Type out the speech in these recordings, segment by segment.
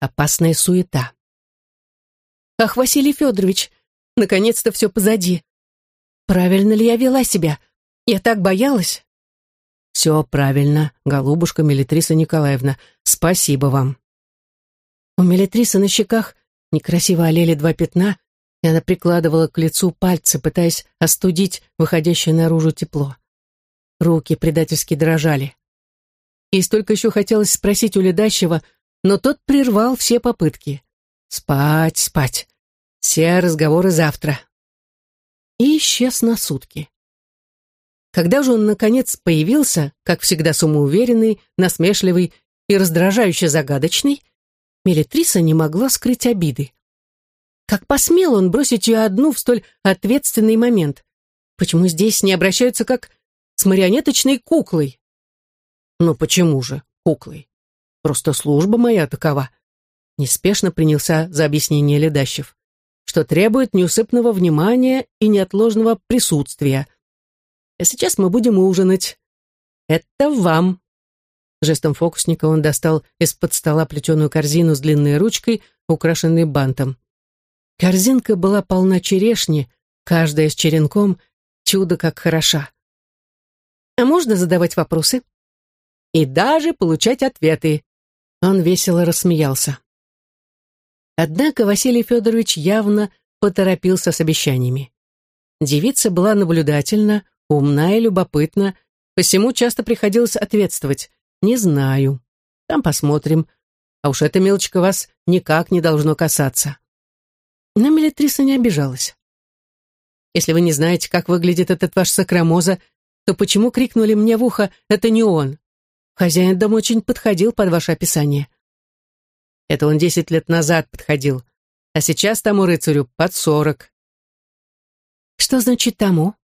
опасная суета. «Ах, Василий Федорович, наконец-то все позади. Правильно ли я вела себя? Я так боялась». «Все правильно, голубушка Мелитриса Николаевна. Спасибо вам». У Мелитрисы на щеках некрасиво олели два пятна, и она прикладывала к лицу пальцы, пытаясь остудить выходящее наружу тепло. Руки предательски дрожали. Ей столько еще хотелось спросить у ледащего, но тот прервал все попытки. Спать, спать. Все разговоры завтра. И исчез на сутки. Когда же он, наконец, появился, как всегда самоуверенный, насмешливый и раздражающе загадочный, Мелитриса не могла скрыть обиды. Как посмел он бросить ее одну в столь ответственный момент? Почему здесь не обращаются как с марионеточной куклой? Ну почему же куклой? Просто служба моя такова. Неспешно принялся за объяснение Ледащев, что требует неусыпного внимания и неотложного присутствия. А сейчас мы будем ужинать. Это вам. Жестом фокусника он достал из-под стола плетеную корзину с длинной ручкой, украшенной бантом. Корзинка была полна черешни, каждая с черенком, чудо как хороша. А можно задавать вопросы? И даже получать ответы. Он весело рассмеялся. Однако Василий Федорович явно поторопился с обещаниями. Девица была наблюдательна, умна и любопытна, посему часто приходилось ответствовать «не знаю». Там посмотрим. А уж эта мелочка вас никак не должно касаться. Но Мелитриса не обижалась. Если вы не знаете, как выглядит этот ваш сакрамоза, то почему крикнули мне в ухо «это не он»? Хозяин дома очень подходил под ваше описание. Это он десять лет назад подходил, а сейчас тому рыцарю под сорок. Что значит тому?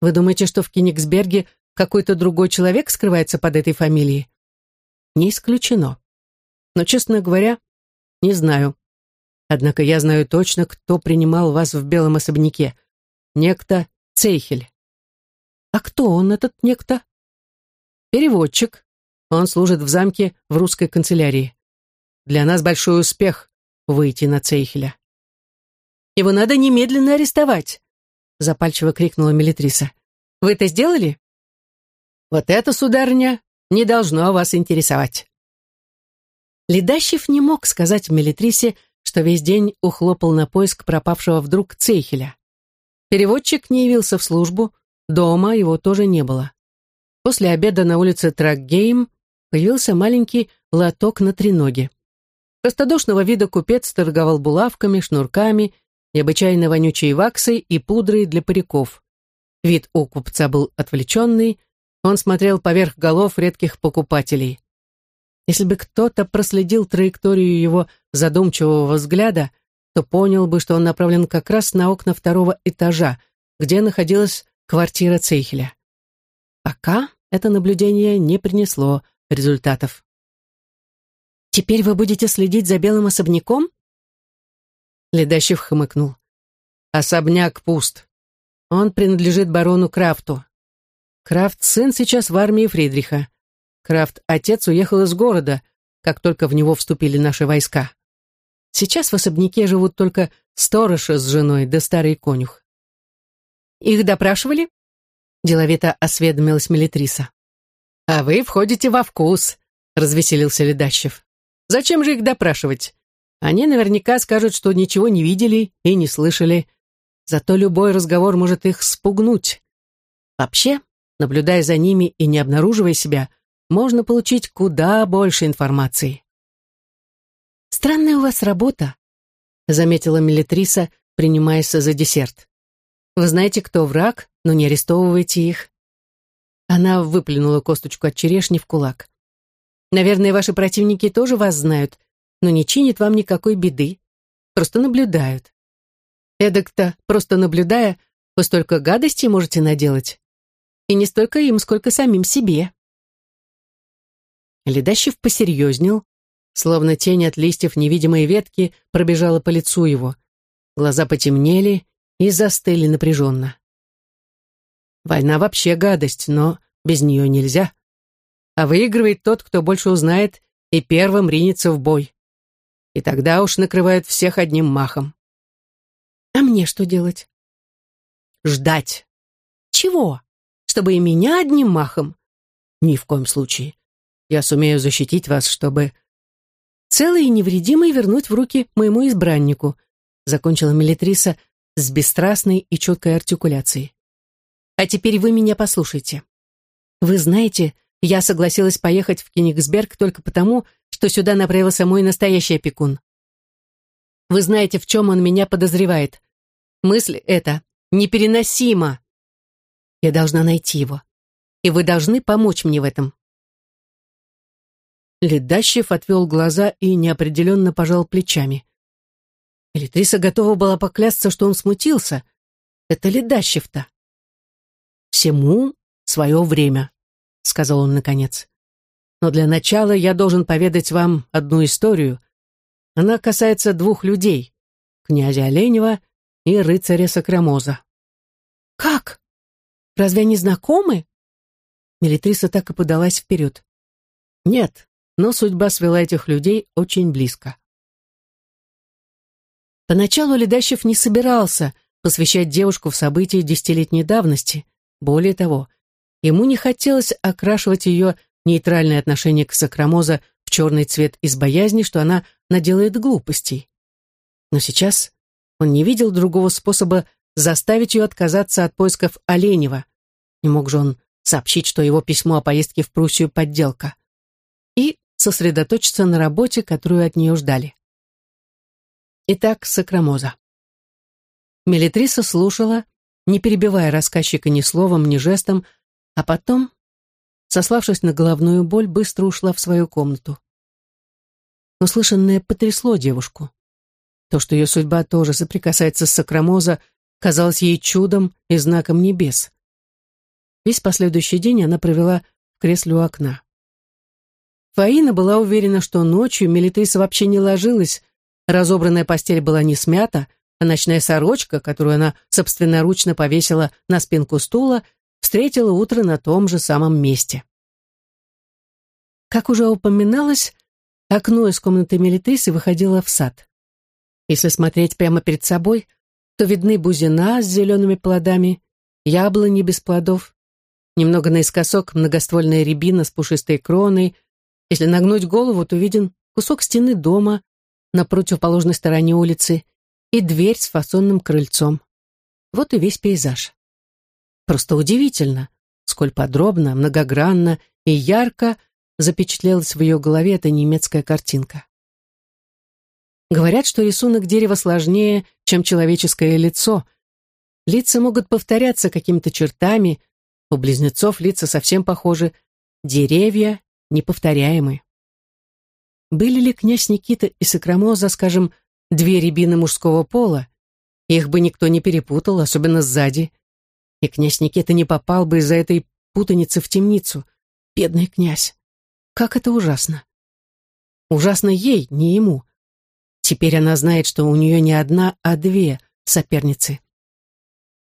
Вы думаете, что в Кенигсберге какой-то другой человек скрывается под этой фамилией? Не исключено. Но, честно говоря, не знаю. Однако я знаю точно, кто принимал вас в белом особняке. Некто Цейхель. А кто он, этот некто? Переводчик. Он служит в замке в русской канцелярии. Для нас большой успех выйти на Цейхеля. Его надо немедленно арестовать, запальчиво крикнула Мелитриса. Вы это сделали? Вот это, сударыня, не должно вас интересовать. Ледащев не мог сказать Мелитрисе, что весь день ухлопал на поиск пропавшего вдруг Цейхеля. Переводчик не явился в службу, Дома его тоже не было. После обеда на улице Тракгейм появился маленький лоток на треноге. Простодушного вида купец торговал булавками, шнурками, необычайно вонючей ваксой и пудрой для париков. Вид у купца был отвлеченный, он смотрел поверх голов редких покупателей. Если бы кто-то проследил траекторию его задумчивого взгляда, то понял бы, что он направлен как раз на окна второго этажа, где находилась квартира Цейхеля. Пока это наблюдение не принесло результатов. «Теперь вы будете следить за белым особняком?» Ледащев хмыкнул. «Особняк пуст. Он принадлежит барону Крафту. Крафт сын сейчас в армии Фридриха. Крафт отец уехал из города, как только в него вступили наши войска. Сейчас в особняке живут только сторож с женой да старый конюх. Их допрашивали?» Деловито осведомилась Мелитриса. «А вы входите во вкус», — развеселился Ледащев. «Зачем же их допрашивать? Они наверняка скажут, что ничего не видели и не слышали. Зато любой разговор может их спугнуть. Вообще, наблюдая за ними и не обнаруживая себя, можно получить куда больше информации». «Странная у вас работа», — заметила Мелитриса, принимаясь за десерт. Вы знаете, кто враг, но не арестовывайте их. Она выплюнула косточку от черешни в кулак. Наверное, ваши противники тоже вас знают, но не чинят вам никакой беды. Просто наблюдают. Эдак-то, просто наблюдая, вы столько гадостей можете наделать. И не столько им, сколько самим себе. Ледащев посерьезнел, словно тень от листьев невидимой ветки пробежала по лицу его. Глаза потемнели, и застыли напряженно. Война вообще гадость, но без нее нельзя. А выигрывает тот, кто больше узнает и первым ринется в бой. И тогда уж накрывают всех одним махом. А мне что делать? Ждать. Чего? Чтобы и меня одним махом? Ни в коем случае. Я сумею защитить вас, чтобы... Целый и невредимый вернуть в руки моему избраннику, закончила Мелитриса с бесстрастной и четкой артикуляцией. А теперь вы меня послушайте. Вы знаете, я согласилась поехать в Кенигсберг только потому, что сюда направился мой настоящий опекун. Вы знаете, в чем он меня подозревает. Мысль эта непереносима. Я должна найти его. И вы должны помочь мне в этом. Ледащев отвел глаза и неопределенно пожал плечами. Элитриса готова была поклясться, что он смутился. Это Ледащев-то. «Всему свое время», — сказал он наконец. «Но для начала я должен поведать вам одну историю. Она касается двух людей — князя Оленева и рыцаря Сокрамоза». «Как? Разве они знакомы?» Мелитриса так и подалась вперед. «Нет, но судьба свела этих людей очень близко». Поначалу Ледащев не собирался посвящать девушку в события десятилетней давности. Более того, ему не хотелось окрашивать ее нейтральное отношение к Сакрамоза в черный цвет из боязни, что она наделает глупостей. Но сейчас он не видел другого способа заставить ее отказаться от поисков Оленева. Не мог же он сообщить, что его письмо о поездке в Пруссию — подделка. И сосредоточиться на работе, которую от нее ждали. Итак, Сакрамоза. Мелитриса слушала, не перебивая рассказчика ни словом, ни жестом, а потом, сославшись на головную боль, быстро ушла в свою комнату. Услышанное потрясло девушку. То, что ее судьба тоже соприкасается с Сакрамоза, казалось ей чудом и знаком небес. Весь последующий день она провела в кресле у окна. Фаина была уверена, что ночью Мелитриса вообще не ложилась, Разобранная постель была не смята, а ночная сорочка, которую она собственноручно повесила на спинку стула, встретила утро на том же самом месте. Как уже упоминалось, окно из комнаты Мелитрисы выходило в сад. Если смотреть прямо перед собой, то видны бузина с зелеными плодами, яблони без плодов, немного наискосок многоствольная рябина с пушистой кроной. Если нагнуть голову, то виден кусок стены дома, на противоположной стороне улицы и дверь с фасонным крыльцом. Вот и весь пейзаж. Просто удивительно, сколь подробно, многогранно и ярко запечатлелась в ее голове эта немецкая картинка. Говорят, что рисунок дерева сложнее, чем человеческое лицо. Лица могут повторяться какими-то чертами, у близнецов лица совсем похожи, деревья неповторяемы. Были ли князь Никита и Сокрамоза, скажем, две рябины мужского пола? Их бы никто не перепутал, особенно сзади. И князь Никита не попал бы из-за этой путаницы в темницу. Бедный князь. Как это ужасно. Ужасно ей, не ему. Теперь она знает, что у нее не одна, а две соперницы.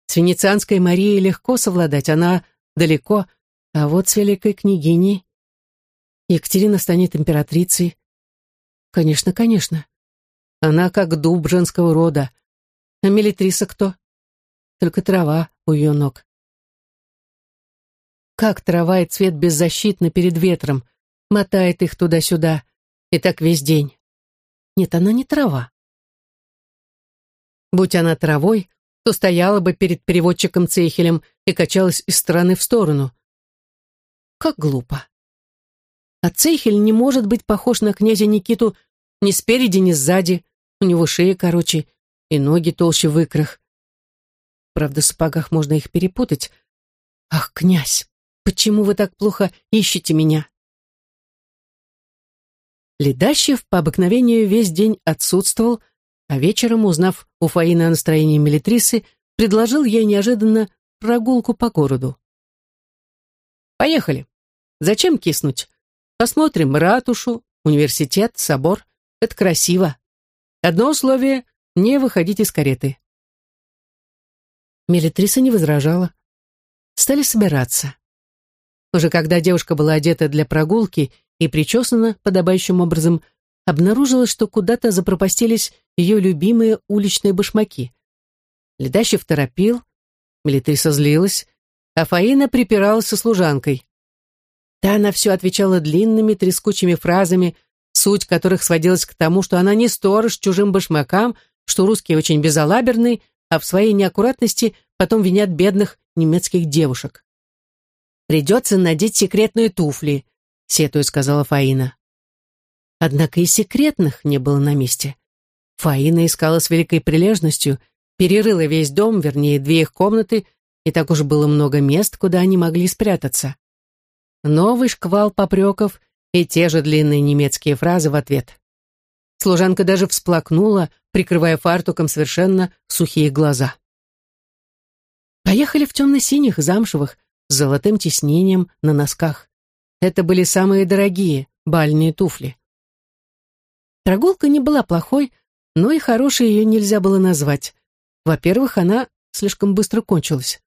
С венецианской Марией легко совладать, она далеко, а вот с великой княгиней Екатерина станет императрицей, Конечно, конечно. Она как дуб женского рода. А Мелитриса кто? Только трава у ее ног. Как трава и цвет беззащитны перед ветром, мотает их туда-сюда, и так весь день. Нет, она не трава. Будь она травой, то стояла бы перед переводчиком Цейхелем и качалась из стороны в сторону. Как глупо. А Цейхель не может быть похож на князя Никиту ни спереди, ни сзади. У него шея короче и ноги толще в икрах. Правда, в сапогах можно их перепутать. Ах, князь, почему вы так плохо ищете меня? Ледащев по обыкновению весь день отсутствовал, а вечером, узнав у Фаины о настроении Мелитрисы, предложил ей неожиданно прогулку по городу. «Поехали. Зачем киснуть? Посмотрим ратушу, университет, собор. Это красиво. Одно условие — не выходить из кареты». Мелитриса не возражала. Стали собираться. Уже когда девушка была одета для прогулки и причесана подобающим образом, обнаружила, что куда-то запропастились ее любимые уличные башмаки. Ледащев торопил, Мелитриса злилась, а Фаина припиралась со служанкой. Та на все отвечала длинными трескучими фразами, суть которых сводилась к тому, что она не сторож чужим башмакам, что русские очень безалаберны, а в своей неаккуратности потом винят бедных немецких девушек. «Придется надеть секретные туфли», — сетуя сказала Фаина. Однако и секретных не было на месте. Фаина искала с великой прилежностью, перерыла весь дом, вернее, две их комнаты, и так уж было много мест, куда они могли спрятаться. Новый шквал попреков и те же длинные немецкие фразы в ответ. Служанка даже всплакнула, прикрывая фартуком совершенно сухие глаза. Поехали в темно-синих замшевых, с золотым тиснением на носках. Это были самые дорогие бальные туфли. Прогулка не была плохой, но и хорошей ее нельзя было назвать. Во-первых, она слишком быстро кончилась.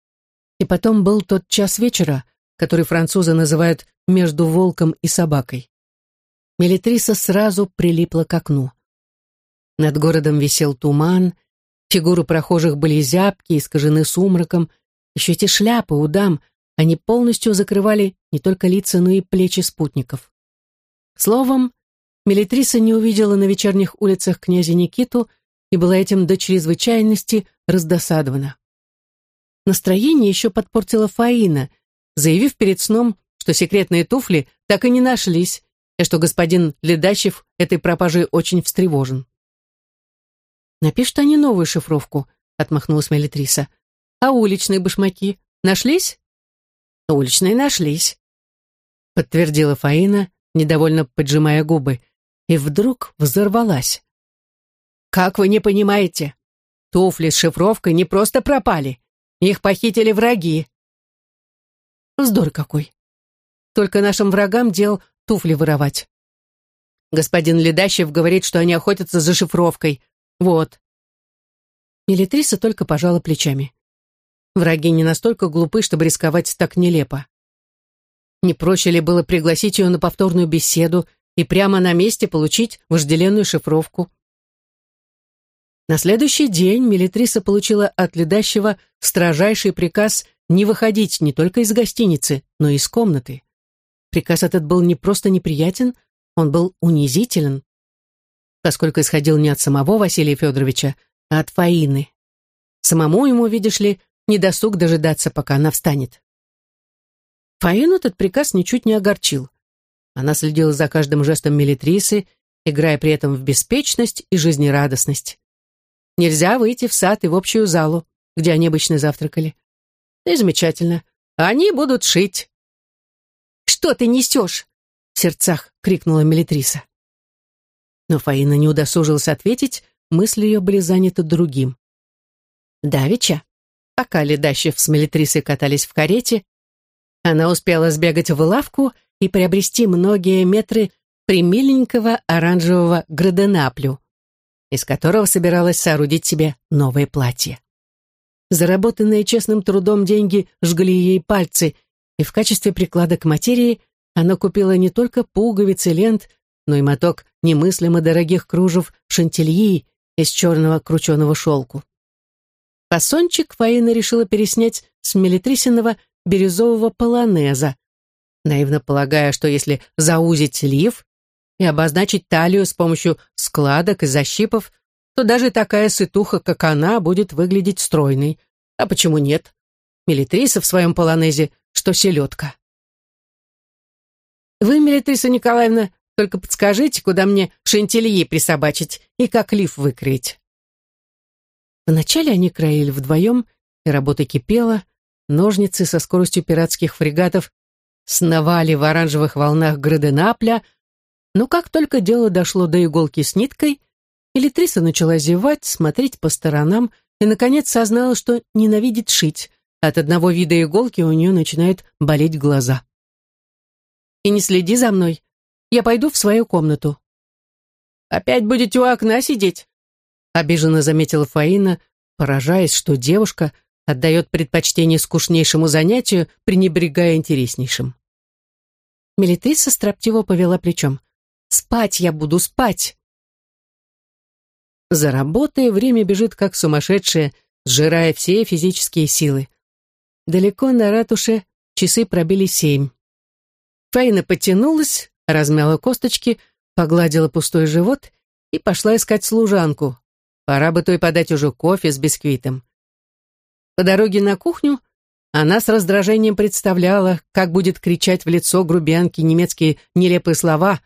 И потом был тот час вечера, который французы называют «между волком и собакой». Мелитриса сразу прилипла к окну. Над городом висел туман, фигуры прохожих были зябкие, искажены сумраком, еще эти шляпы у дам, они полностью закрывали не только лица, но и плечи спутников. Словом, Мелитриса не увидела на вечерних улицах князя Никиту и была этим до чрезвычайности раздосадована. Настроение еще подпортила Фаина, заявив перед сном, что секретные туфли так и не нашлись, и что господин Ледачев этой пропажей очень встревожен. «Напишут они новую шифровку», — отмахнулась Мелитриса. «А уличные башмаки нашлись?» «Уличные нашлись», — подтвердила Фаина, недовольно поджимая губы и вдруг взорвалась. «Как вы не понимаете? Туфли с шифровкой не просто пропали. Их похитили враги». Вздор какой. Только нашим врагам дел туфли воровать. Господин Ледащев говорит, что они охотятся за шифровкой. Вот. Милитриса только пожала плечами. Враги не настолько глупы, чтобы рисковать так нелепо. Не проще ли было пригласить ее на повторную беседу и прямо на месте получить вожделенную шифровку. На следующий день Милитриса получила от ледащего строжайший приказ не выходить не только из гостиницы, но и из комнаты. Приказ этот был не просто неприятен, он был унизителен, поскольку исходил не от самого Василия Федоровича, а от Фаины. Самому ему, видишь ли, не досуг дожидаться, пока она встанет. Фаину этот приказ ничуть не огорчил. Она следила за каждым жестом Мелитрисы, играя при этом в беспечность и жизнерадостность. Нельзя выйти в сад и в общую залу, где они обычно завтракали. И замечательно. Они будут шить. «Что ты несешь?» — в сердцах крикнула Мелитриса. Но Фаина не удосужилась ответить, мысли ее были заняты другим. Давича, пока Ледащев с Мелитрисой катались в карете, она успела сбегать в лавку и приобрести многие метры примиленького оранжевого граденаплю, из которого собиралась соорудить себе новое платье. Заработанные честным трудом деньги жгли ей пальцы, и в качестве приклада к материи она купила не только пуговицы лент, но и моток немыслимо дорогих кружев шантильи из черного крученого шелку. Фасончик Фаина решила переснять с мелитрисиного бирюзового полонеза, наивно полагая, что если заузить лиф и обозначить талию с помощью складок и защипов, то даже такая сытуха, как она, будет выглядеть стройной. А почему нет? Милитриса в своем полонезе, что селедка. Вы, Милитриса Николаевна, только подскажите, куда мне шантильи присобачить и как лиф выкроить. Вначале они краили вдвоем, и работа кипела, ножницы со скоростью пиратских фрегатов сновали в оранжевых волнах Граденапля, но как только дело дошло до иголки с ниткой, Элитриса начала зевать, смотреть по сторонам и, наконец, сознала, что ненавидит шить. От одного вида иголки у нее начинают болеть глаза. «И не следи за мной. Я пойду в свою комнату». «Опять будете у окна сидеть?» обиженно заметила Фаина, поражаясь, что девушка — отдает предпочтение скучнейшему занятию, пренебрегая интереснейшим. Мелитриса строптиво повела плечом. Спать я буду, спать!» За работой время бежит как сумасшедшее, сжирая все физические силы. Далеко на ратуше часы пробили семь. Фаина потянулась, размяла косточки, погладила пустой живот и пошла искать служанку. Пора бы той подать уже кофе с бисквитом. По дороге на кухню она с раздражением представляла, как будет кричать в лицо грубиянки немецкие нелепые слова,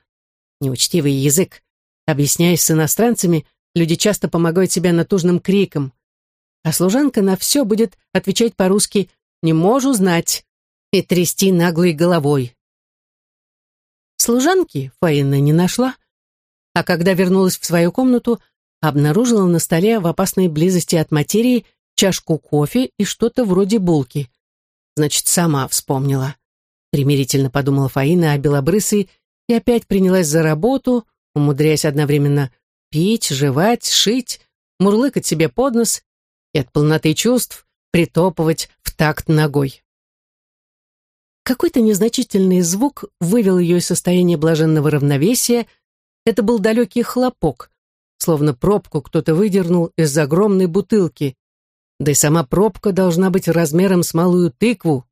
неучтивый язык. Объясняясь с иностранцами, люди часто помогают себе натужным криком. А служанка на все будет отвечать по-русски «не можу знать» и трясти наглой головой. Служанки Фаина не нашла, а когда вернулась в свою комнату, обнаружила на столе в опасной близости от материи чашку кофе и что-то вроде булки. Значит, сама вспомнила. Примирительно подумала Фаина о белобрысой и опять принялась за работу, умудряясь одновременно пить, жевать, шить, мурлыкать себе под нос и от полноты чувств притопывать в такт ногой. Какой-то незначительный звук вывел ее из состояния блаженного равновесия. Это был далекий хлопок, словно пробку кто-то выдернул из огромной бутылки, да и сама пробка должна быть размером с малую тыкву.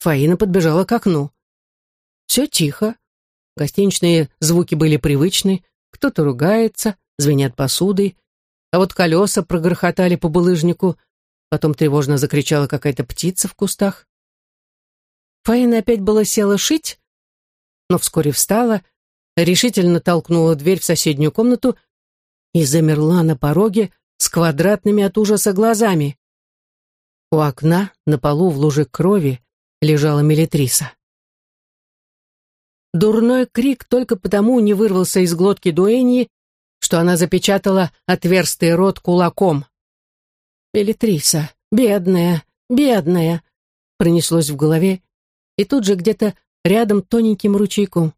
Фаина подбежала к окну. Все тихо. Гостиничные звуки были привычны. Кто-то ругается, звенят посудой. А вот колеса прогрохотали по булыжнику. Потом тревожно закричала какая-то птица в кустах. Фаина опять была села шить, но вскоре встала, решительно толкнула дверь в соседнюю комнату и замерла на пороге с квадратными от ужаса глазами. У окна на полу в луже крови лежала Мелитриса. Дурной крик только потому не вырвался из глотки Дуэньи, что она запечатала отверстый рот кулаком. «Мелитриса, бедная, бедная!» пронеслось в голове, и тут же где-то рядом тоненьким ручейком.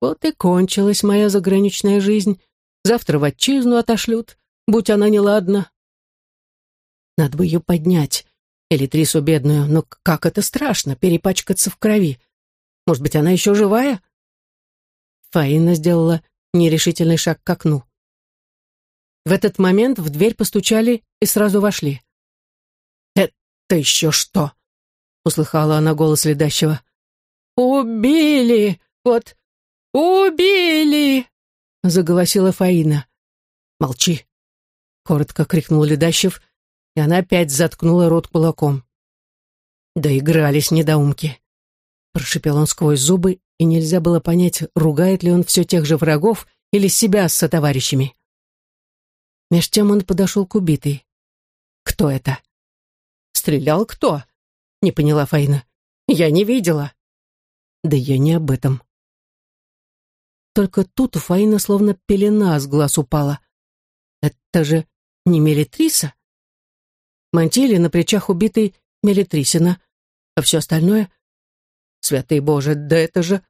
«Вот и кончилась моя заграничная жизнь. Завтра в отчизну отошлют, будь она неладна. Надо бы ее поднять, Элитрису бедную, но как это страшно, перепачкаться в крови. Может быть, она еще живая? Фаина сделала нерешительный шаг к окну. В этот момент в дверь постучали и сразу вошли. «Это еще что?» — услыхала она голос ледащего. «Убили! Вот, убили!» — заголосила Фаина. «Молчи!» — коротко крикнул Ледащев, и она опять заткнула рот кулаком. «Доигрались недоумки!» Прошипел он сквозь зубы, и нельзя было понять, ругает ли он все тех же врагов или себя с сотоварищами. Меж тем он подошел к убитой. «Кто это?» «Стрелял кто?» — не поняла Фаина. «Я не видела». «Да я не об этом». Только тут у Фаина словно пелена с глаз упала. Это же не Мелитриса? Мантили на плечах убитой Мелитрисина, а все остальное... Святый Боже, да это же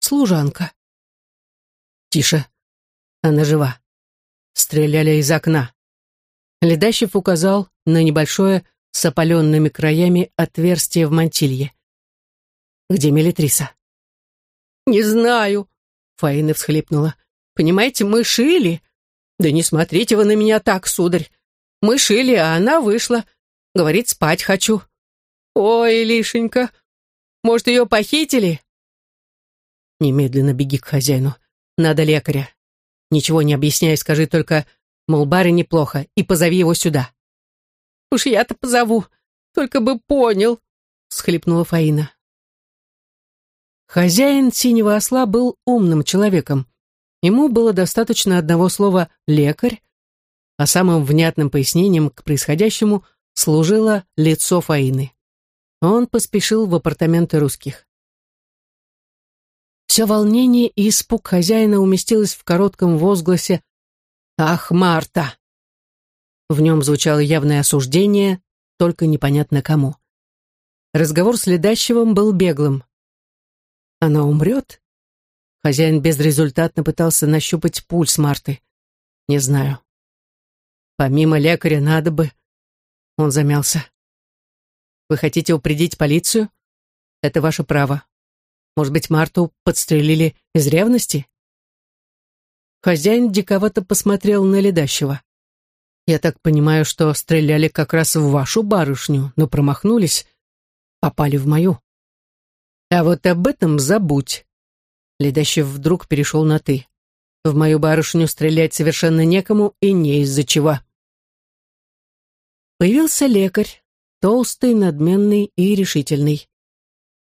служанка. Тише, она жива. Стреляли из окна. Ледащев указал на небольшое с опаленными краями отверстие в мантилье. «Где Мелитриса?» «Не знаю», — Фаина всхлипнула. «Понимаете, мы шили, «Да не смотрите вы на меня так, сударь. Мы шили, а она вышла. Говорит, спать хочу». «Ой, Лишенька, может, ее похитили?» «Немедленно беги к хозяину. Надо лекаря. Ничего не объясняй, скажи только, мол, баре неплохо, и позови его сюда». «Уж я-то позову, только бы понял», — схлипнула Фаина. Хозяин синего осла был умным человеком. Ему было достаточно одного слова «лекарь», а самым внятным пояснением к происходящему служило лицо Фаины. Он поспешил в апартаменты русских. Все волнение и испуг хозяина уместилось в коротком возгласе «Ах, Марта!». В нем звучало явное осуждение, только непонятно кому. Разговор с Ледащевым был беглым. «Она умрет?» Хозяин безрезультатно пытался нащупать пульс Марты. Не знаю. Помимо лекаря надо бы... Он замялся. Вы хотите упредить полицию? Это ваше право. Может быть, Марту подстрелили из ревности? хозяин диковато посмотрел на ледащего. «Я так понимаю, что стреляли как раз в вашу барышню, но промахнулись, попали в мою». «А вот об этом забудь». Ледащев вдруг перешел на «ты». В мою барышню стрелять совершенно некому и не из-за чего. Появился лекарь, толстый, надменный и решительный.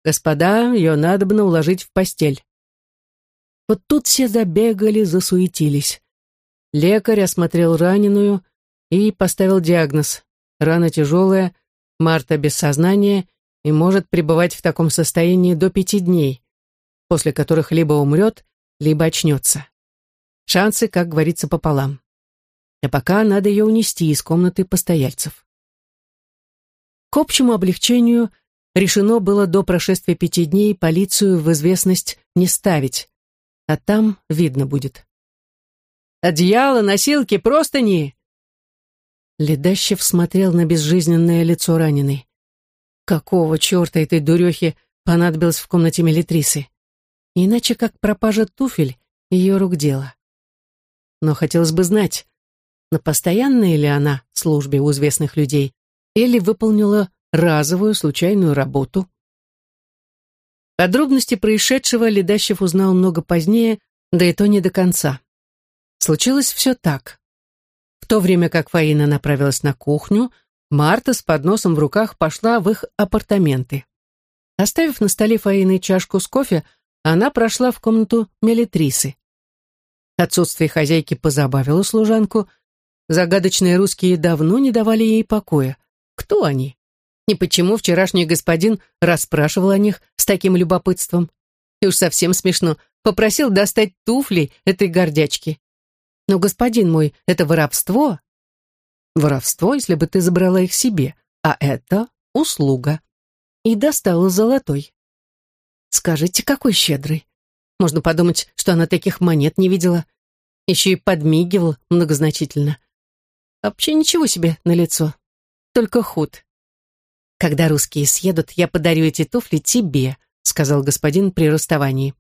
«Господа, ее надобно уложить в постель». Вот тут все забегали, засуетились. Лекарь осмотрел раненую и поставил диагноз. Рана тяжелая, Марта без сознания и может пребывать в таком состоянии до пяти дней, после которых либо умрет, либо очнется. Шансы, как говорится, пополам. А пока надо ее унести из комнаты постояльцев. К общему облегчению решено было до прошествия пяти дней полицию в известность не ставить, а там видно будет. «Одеяло, носилки, простыни!» Ледащев смотрел на безжизненное лицо раненой. Какого черта этой дурехе понадобилось в комнате Мелитрисы? Иначе как пропажа туфель ее рук дело. Но хотелось бы знать, на постоянной ли она службе у известных людей или выполнила разовую случайную работу. Подробности происшедшего Ледащев узнал много позднее, да и то не до конца. Случилось все так. В то время как Фаина направилась на кухню, Марта с подносом в руках пошла в их апартаменты. Оставив на столе Фаины чашку с кофе, она прошла в комнату Мелитрисы. Отсутствие хозяйки позабавило служанку. Загадочные русские давно не давали ей покоя. Кто они? И почему вчерашний господин расспрашивал о них с таким любопытством? И уж совсем смешно, попросил достать туфли этой гордячки. Но, господин мой, это воровство. Воровство, если бы ты забрала их себе, а это услуга. И достала золотой. Скажите, какой щедрый. Можно подумать, что она таких монет не видела. Еще и подмигивал многозначительно. Вообще ничего себе на лицо. Только худ. «Когда русские съедут, я подарю эти туфли тебе», сказал господин при расставании.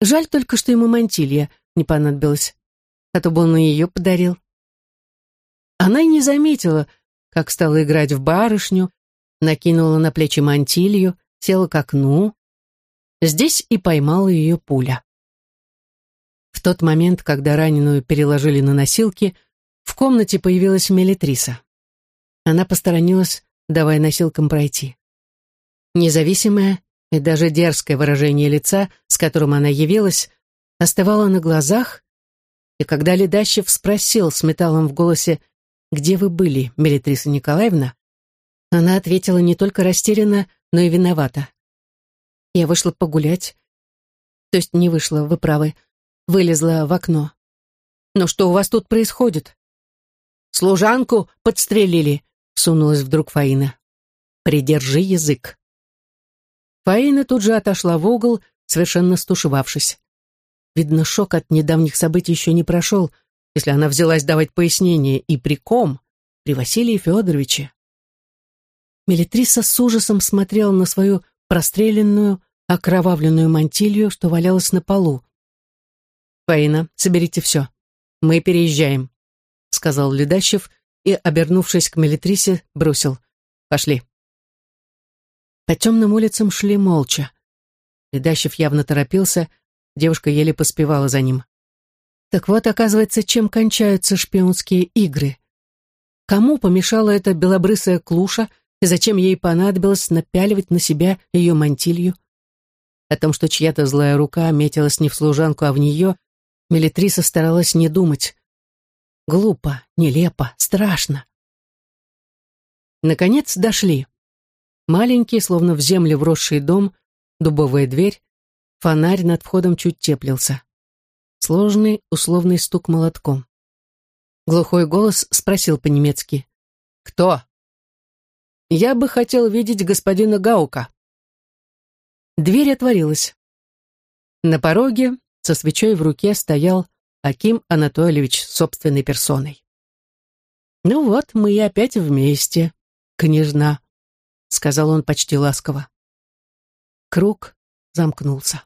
Жаль только, что ему мантилья не понадобилась, а то бы он и ее подарил. Она и не заметила, как стала играть в барышню, накинула на плечи мантилью, села к окну, Здесь и поймала ее пуля. В тот момент, когда раненую переложили на носилки, в комнате появилась Мелитриса. Она посторонилась, давая носилкам пройти. Независимое и даже дерзкое выражение лица, с которым она явилась, оставало на глазах, и когда Ледащев спросил с металлом в голосе, «Где вы были, Мелитриса Николаевна?», она ответила не только растерянно, но и виновата. Я вышла погулять. То есть не вышла, вы правы. Вылезла в окно. Но что у вас тут происходит? Служанку подстрелили, сунулась вдруг Фаина. Придержи язык. Фаина тут же отошла в угол, совершенно стушевавшись. Видно, шок от недавних событий еще не прошел, если она взялась давать пояснение, и при ком? При Василии Федоровиче. Мелитриса с ужасом смотрела на свою простреленную, окровавленную мантилью, что валялась на полу. «Фаина, соберите все. Мы переезжаем», — сказал Ледащев и, обернувшись к Мелитрисе, бросил. «Пошли». По темным улицам шли молча. Ледащев явно торопился, девушка еле поспевала за ним. Так вот, оказывается, чем кончаются шпионские игры. Кому помешала эта белобрысая клуша и зачем ей понадобилось напяливать на себя ее мантилью? О том, что чья-то злая рука метилась не в служанку, а в нее, Мелитриса старалась не думать. Глупо, нелепо, страшно. Наконец дошли. Маленький, словно в землю вросший дом, дубовая дверь, фонарь над входом чуть теплился. Сложный, условный стук молотком. Глухой голос спросил по-немецки. «Кто?» «Я бы хотел видеть господина Гаука». Дверь отворилась. На пороге со свечой в руке стоял Аким Анатольевич собственной персоной. «Ну вот, мы и опять вместе, княжна», — сказал он почти ласково. Круг замкнулся.